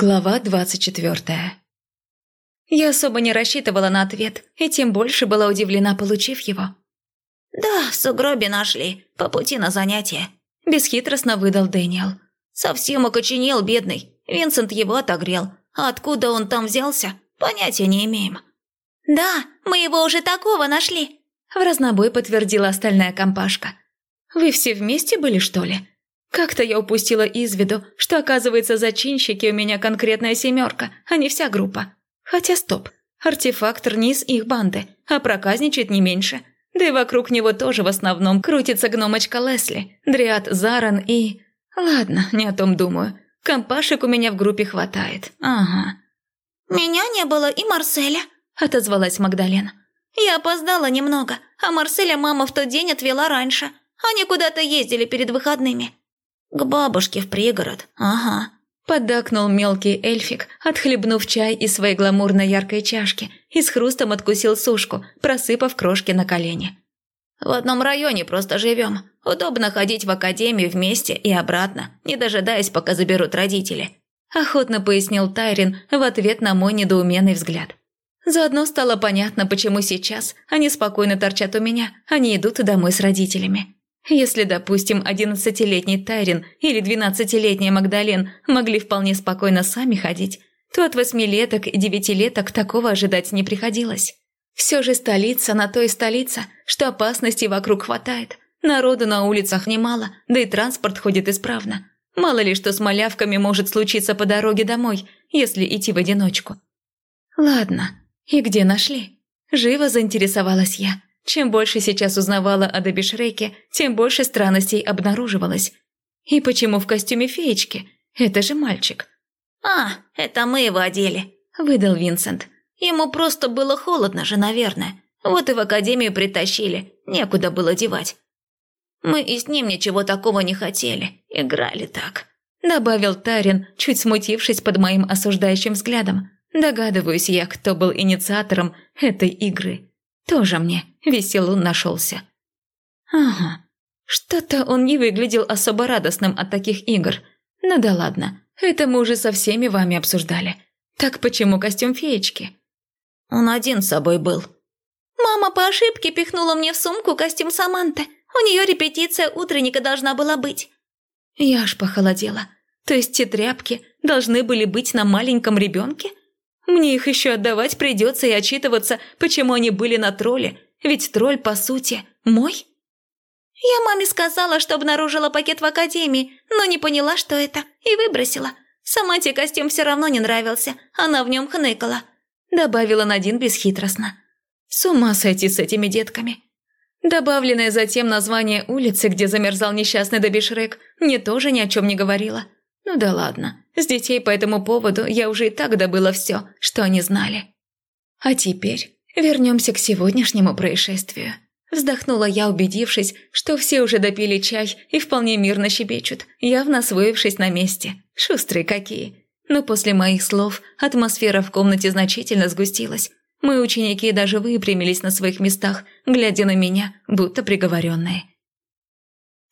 Глава двадцать четвертая. Я особо не рассчитывала на ответ, и тем больше была удивлена, получив его. «Да, в сугробе нашли, по пути на занятия», – бесхитростно выдал Дэниел. «Совсем окоченел, бедный. Винсент его отогрел. А откуда он там взялся, понятия не имеем». «Да, мы его уже такого нашли», – в разнобой подтвердила остальная компашка. «Вы все вместе были, что ли?» Как-то я упустила из виду, что, оказывается, зачинщики у меня конкретная семерка, а не вся группа. Хотя стоп, артефактор не из их банды, а проказничает не меньше. Да и вокруг него тоже в основном крутится гномочка Лесли, Дриад Заран и... Ладно, не о том думаю. Компашек у меня в группе хватает. Ага. «Меня не было и Марселя», – отозвалась Магдалена. «Я опоздала немного, а Марселя мама в тот день отвела раньше. Они куда-то ездили перед выходными. «К бабушке в пригород, ага», – поддакнул мелкий эльфик, отхлебнув чай из своей гламурной яркой чашки и с хрустом откусил сушку, просыпав крошки на колени. «В одном районе просто живем. Удобно ходить в академию вместе и обратно, не дожидаясь, пока заберут родители», – охотно пояснил Тайрин в ответ на мой недоуменный взгляд. Заодно стало понятно, почему сейчас они спокойно торчат у меня, а не идут домой с родителями. Если, допустим, одиннадцатилетний Тайрин или двенадцатилетняя Магдален могли вполне спокойно сами ходить, то от восьмилеток и девятилеток такого ожидать не приходилось. Все же столица на то и столица, что опасностей вокруг хватает. Народу на улицах немало, да и транспорт ходит исправно. Мало ли что с малявками может случиться по дороге домой, если идти в одиночку. Ладно, и где нашли? Живо заинтересовалась я. Чем больше сейчас узнавала о Добишреке, тем больше странностей обнаруживалось. И почему в костюме феечки? Это же мальчик. «А, это мы его одели», – выдал Винсент. «Ему просто было холодно же, наверное. Вот и в академию притащили, некуда было девать. Мы и с ним ничего такого не хотели, играли так», – добавил Тарин, чуть смутившись под моим осуждающим взглядом. Догадываюсь я, кто был инициатором этой игры. Тоже мне веселун нашелся. Ага, что-то он не выглядел особо радостным от таких игр. Ну да ладно, это мы уже со всеми вами обсуждали. Так почему костюм феечки? Он один с собой был. Мама по ошибке пихнула мне в сумку костюм Саманты. У нее репетиция утренника должна была быть. Я аж похолодела. То есть те тряпки должны были быть на маленьком ребенке? Мне их еще отдавать придется и отчитываться, почему они были на тролле. Ведь тролль, по сути, мой. Я маме сказала, что обнаружила пакет в академии, но не поняла, что это, и выбросила. Сама тебе костюм все равно не нравился, она в нем хныкала. Добавила Надин бесхитростно. С ума сойти с этими детками. Добавленное затем название улицы, где замерзал несчастный Добишрек, мне тоже ни о чем не говорило. Ну да ладно, с детей по этому поводу я уже и так добыла все, что они знали. А теперь вернемся к сегодняшнему происшествию. Вздохнула я, убедившись, что все уже допили чай и вполне мирно щебечут, явно освоившись на месте. Шустрые какие. Но после моих слов атмосфера в комнате значительно сгустилась. Мои ученики даже выпрямились на своих местах, глядя на меня, будто приговоренные.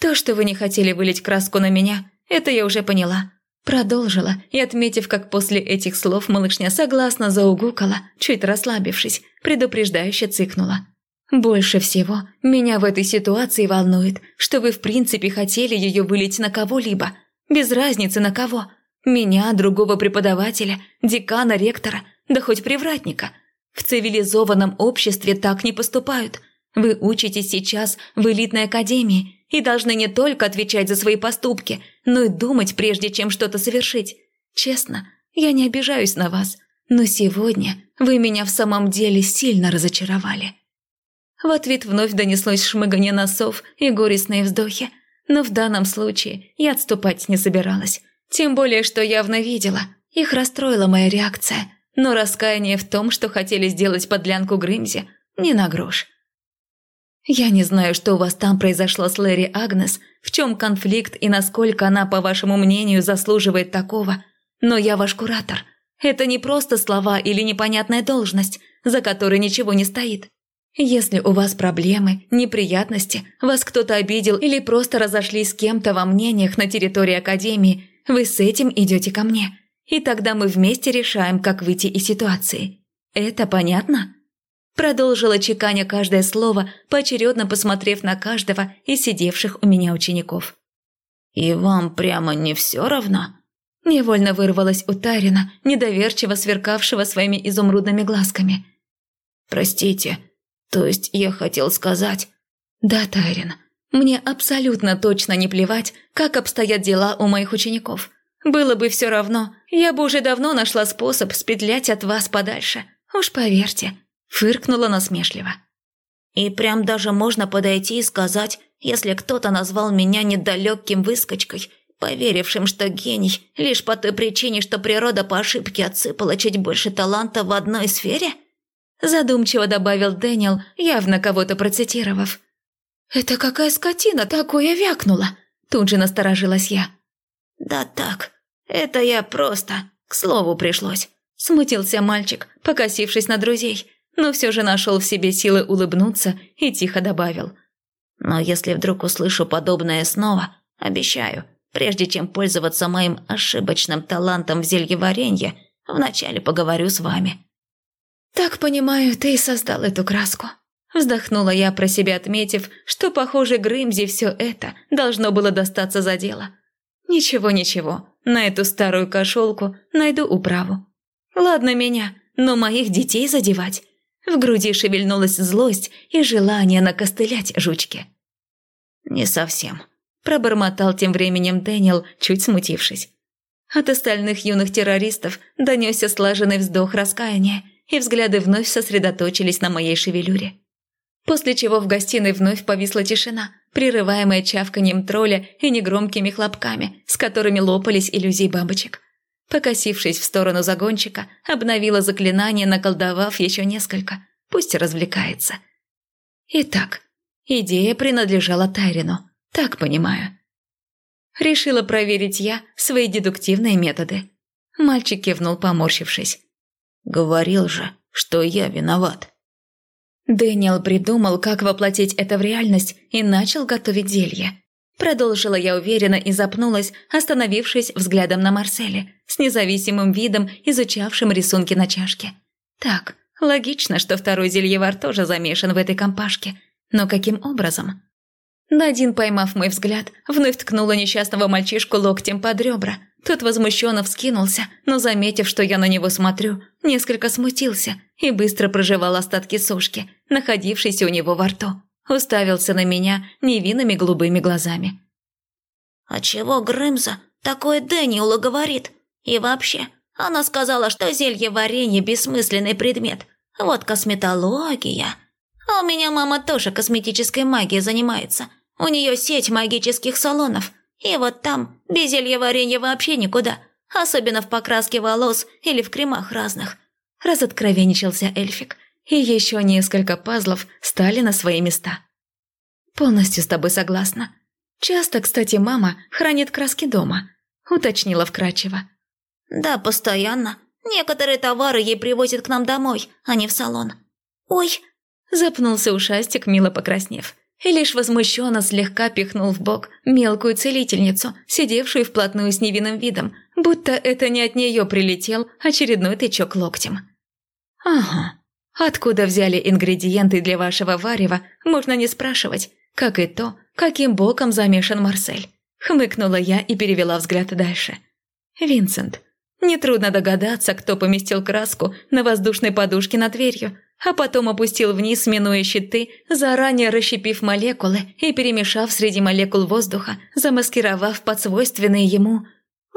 То, что вы не хотели вылить краску на меня, это я уже поняла. Продолжила и, отметив, как после этих слов малышня согласно заугукала, чуть расслабившись, предупреждающе цыкнула. «Больше всего меня в этой ситуации волнует, что вы в принципе хотели ее вылить на кого-либо, без разницы на кого. Меня, другого преподавателя, декана, ректора, да хоть привратника. В цивилизованном обществе так не поступают. Вы учитесь сейчас в элитной академии и должны не только отвечать за свои поступки, но и думать, прежде чем что-то совершить. Честно, я не обижаюсь на вас, но сегодня вы меня в самом деле сильно разочаровали». В ответ вновь донеслось шмыганье носов и горестные вздохи, но в данном случае я отступать не собиралась. Тем более, что явно видела. Их расстроила моя реакция, но раскаяние в том, что хотели сделать подлянку Грымзе, не на грош. Я не знаю, что у вас там произошло с Лэри Агнес, в чем конфликт и насколько она, по вашему мнению, заслуживает такого. Но я ваш куратор. Это не просто слова или непонятная должность, за которой ничего не стоит. Если у вас проблемы, неприятности, вас кто-то обидел или просто разошлись с кем-то во мнениях на территории Академии, вы с этим идете ко мне. И тогда мы вместе решаем, как выйти из ситуации. Это понятно?» Продолжила чеканя каждое слово, поочередно посмотрев на каждого из сидевших у меня учеников. «И вам прямо не все равно?» Невольно вырвалась у Тарина, недоверчиво сверкавшего своими изумрудными глазками. «Простите, то есть я хотел сказать...» «Да, Тайрин, мне абсолютно точно не плевать, как обстоят дела у моих учеников. Было бы все равно, я бы уже давно нашла способ спетлять от вас подальше. Уж поверьте, фыркнула насмешливо. И прям даже можно подойти и сказать, если кто-то назвал меня недалеким выскочкой, поверившим, что гений лишь по той причине, что природа по ошибке отсыпала чуть больше таланта в одной сфере? Задумчиво добавил Дэниел, явно кого-то процитировав. «Это какая скотина такое вякнула?» Тут же насторожилась я. «Да так, это я просто, к слову пришлось», – смутился мальчик, покосившись на друзей, но все же нашел в себе силы улыбнуться и тихо добавил. «Но если вдруг услышу подобное снова, обещаю, прежде чем пользоваться моим ошибочным талантом в зельеваренье, вначале поговорю с вами». «Так понимаю, ты и создал эту краску», Вздохнула я про себя, отметив, что, похоже, Грымзи все это должно было достаться за дело. Ничего, ничего, на эту старую кошелку найду управу. Ладно меня, но моих детей задевать. В груди шевельнулась злость и желание накостылять жучки. «Не совсем», – пробормотал тем временем Дэниел, чуть смутившись. От остальных юных террористов донесся слаженный вздох раскаяния, и взгляды вновь сосредоточились на моей шевелюре. После чего в гостиной вновь повисла тишина, прерываемая чавканием тролля и негромкими хлопками, с которыми лопались иллюзии бабочек. Покосившись в сторону загончика, обновила заклинание, наколдовав еще несколько. Пусть развлекается. Итак, идея принадлежала Тайрину, так понимаю. Решила проверить я свои дедуктивные методы. Мальчик кивнул, поморщившись. «Говорил же, что я виноват». Дэниел придумал, как воплотить это в реальность и начал готовить зелье. Продолжила я уверенно и запнулась, остановившись взглядом на Марселе, с независимым видом, изучавшим рисунки на чашке. Так, логично, что второй зельевар тоже замешан в этой компашке. Но каким образом? Надин, поймав мой взгляд, вновь ткнула несчастного мальчишку локтем под ребра. Тот возмущенно вскинулся, но, заметив, что я на него смотрю, несколько смутился и быстро прожевал остатки сушки, находившейся у него во рту. Уставился на меня невинными голубыми глазами. «А чего Грымза такое Дэниелу говорит? И вообще, она сказала, что зелье варенье – бессмысленный предмет. Вот косметология. А у меня мама тоже косметической магией занимается. У нее сеть магических салонов. И вот там без зелья варенья вообще никуда. Особенно в покраске волос или в кремах разных. Разоткровенничался эльфик. И еще несколько пазлов стали на свои места. Полностью с тобой согласна. Часто, кстати, мама хранит краски дома. Уточнила вкрадчиво. Да, постоянно. Некоторые товары ей привозят к нам домой, а не в салон. Ой, Запнулся ушастик, мило покраснев. И лишь возмущенно слегка пихнул в бок мелкую целительницу, сидевшую вплотную с невинным видом, будто это не от нее прилетел очередной тычок локтем. «Ага, откуда взяли ингредиенты для вашего варева, можно не спрашивать, как и то, каким боком замешан Марсель». Хмыкнула я и перевела взгляд дальше. «Винсент, нетрудно догадаться, кто поместил краску на воздушной подушке над дверью, а потом опустил вниз, минуя щиты, заранее расщепив молекулы и перемешав среди молекул воздуха, замаскировав под свойственные ему.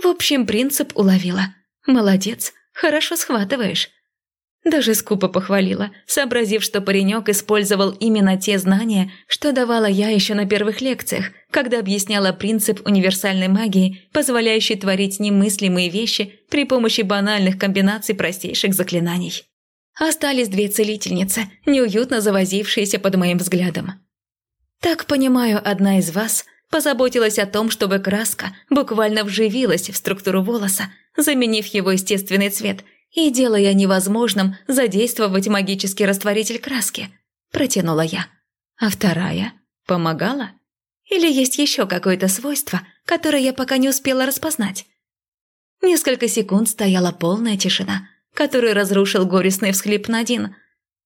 В общем, принцип уловила. Молодец, хорошо схватываешь. Даже скупо похвалила, сообразив, что паренек использовал именно те знания, что давала я еще на первых лекциях, когда объясняла принцип универсальной магии, позволяющий творить немыслимые вещи при помощи банальных комбинаций простейших заклинаний. Остались две целительницы, неуютно завозившиеся под моим взглядом. Так понимаю, одна из вас позаботилась о том, чтобы краска буквально вживилась в структуру волоса, заменив его естественный цвет и делая невозможным задействовать магический растворитель краски. Протянула я. А вторая помогала? Или есть еще какое-то свойство, которое я пока не успела распознать? Несколько секунд стояла полная тишина, которую разрушил горестный всхлип Надин.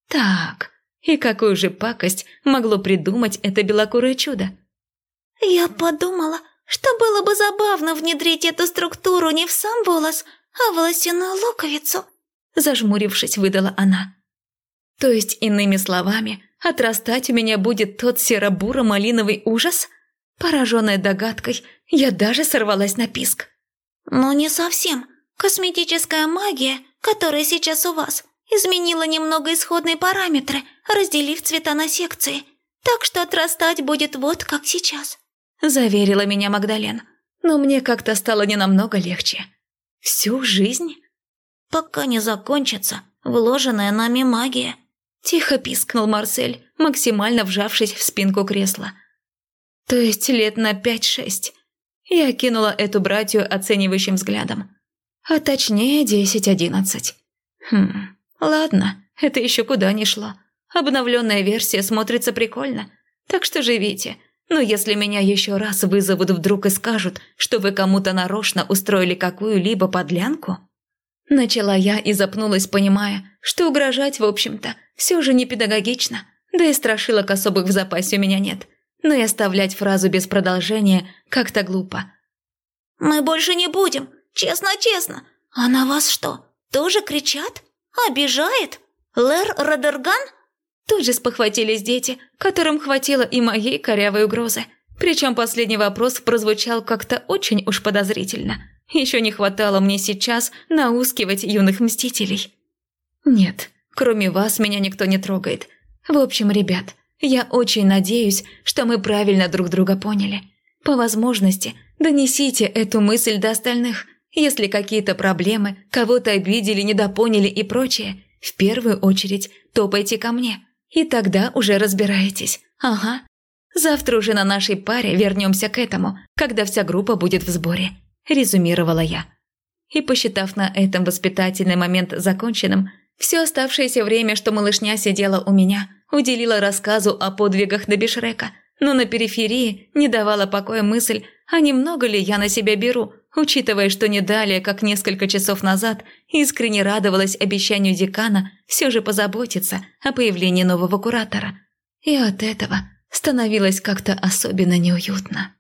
Так, и какую же пакость могло придумать это белокурое чудо? «Я подумала, что было бы забавно внедрить эту структуру не в сам волос, а волосяную луковицу», зажмурившись, выдала она. То есть, иными словами, отрастать у меня будет тот серо-буро-малиновый ужас? Пораженная догадкой, я даже сорвалась на писк. «Но не совсем. Косметическая магия, которая сейчас у вас, изменила немного исходные параметры, разделив цвета на секции. Так что отрастать будет вот как сейчас», – заверила меня Магдален. Но мне как-то стало не намного легче. Всю жизнь? Пока не закончится вложенная нами магия. Тихо пискнул Марсель, максимально вжавшись в спинку кресла. То есть лет на пять-шесть. Я кинула эту братью оценивающим взглядом. А точнее десять-одиннадцать. Хм, ладно, это еще куда ни шло. Обновленная версия смотрится прикольно. Так что живите. Но если меня еще раз вызовут вдруг и скажут, что вы кому-то нарочно устроили какую-либо подлянку... Начала я и запнулась, понимая, что угрожать, в общем-то, все же не педагогично, да и страшилок особых в запасе у меня нет. Но и оставлять фразу без продолжения как-то глупо. «Мы больше не будем, честно-честно. А на вас что, тоже кричат? Обижает? Лэр Родерган?» Тут же спохватились дети, которым хватило и моей корявой угрозы. Причем последний вопрос прозвучал как-то очень уж подозрительно – еще не хватало мне сейчас наускивать юных мстителей. Нет, кроме вас меня никто не трогает. В общем, ребят, я очень надеюсь, что мы правильно друг друга поняли. По возможности, донесите эту мысль до остальных. Если какие-то проблемы, кого-то обидели, недопоняли и прочее, в первую очередь топайте ко мне. И тогда уже разбираетесь. Ага. Завтра уже на нашей паре вернемся к этому, когда вся группа будет в сборе. – резюмировала я. И, посчитав на этом воспитательный момент законченным, все оставшееся время, что малышня сидела у меня, уделила рассказу о подвигах Добишрека, но на периферии не давала покоя мысль, а немного ли я на себя беру, учитывая, что не далее, как несколько часов назад, искренне радовалась обещанию декана все же позаботиться о появлении нового куратора. И от этого становилось как-то особенно неуютно.